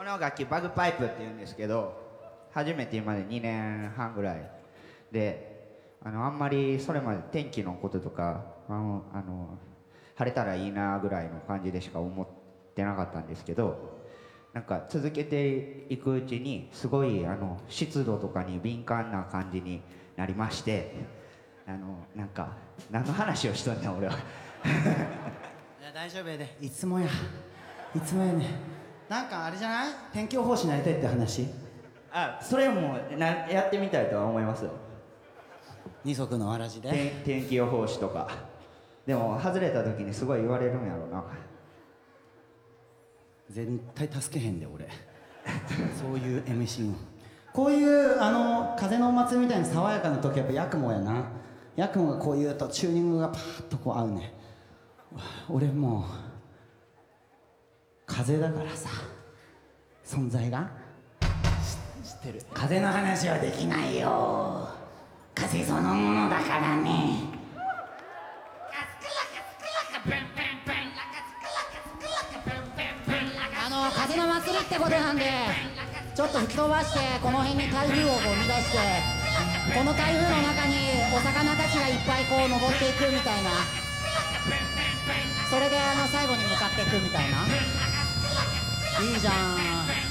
この楽器バグパイプって言うんですけど初めて今で2年半ぐらいであのあんまりそれまで天気のこととかあのあの晴れたらいいなぐらいの感じでしか思ってなかったんですけどなんか続けていくうちにすごいあの湿度とかに敏感な感じになりましてあのなんか何の話をしとんねん俺は。いや大丈夫やで。いつもや。いつもやねなんかあれじゃない？天気予報士になりたいって話？あ。それもなやってみたいとは思いますよ。二足のわらじで。天天気予報士とか。でも外れた時にすごい言われるんやろうな。絶対助けへんで俺。そういう MC をこういうあの風のお祭りみたいに爽やかな時やっぱヤクモやな。ヤクモがこう言うとチューニングがパーッとこう合うね。俺もう風だからさ存在が。知ってる。風の話はできないよ。風そのものだからね。あの風の祭りってことなんでちょっと吹き飛ばしてこの辺に台風をこう生み出してこの台風の中にお魚たちがいっぱいこう登っていくみたいなそれであの最後に向かっていくみたいないいじゃん。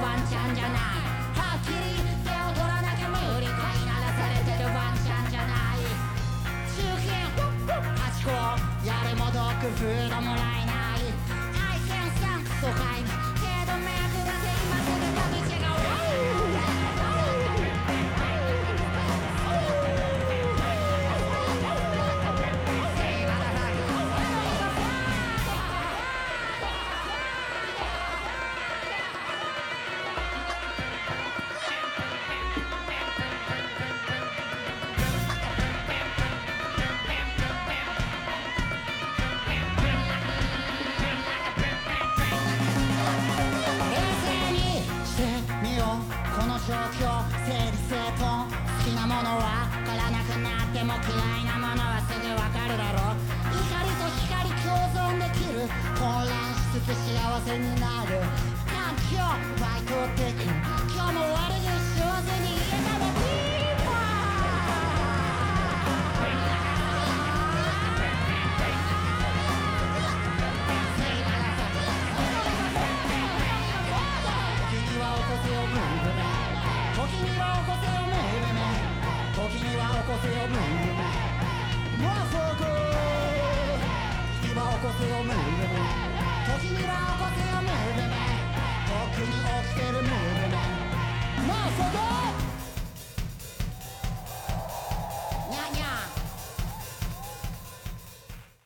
ワンちゃんじゃない。はっきりらなきゃ無理飼いならされてるワンちゃんじゃない。周辺8個やるもど風がもらえない。愛犬さん。疎て幸せになる。環境イト今日も我に幸せに言えたら時にはこせーブ時にはこせーもうそこ今起こせよムーブメ時には起こせよムーブ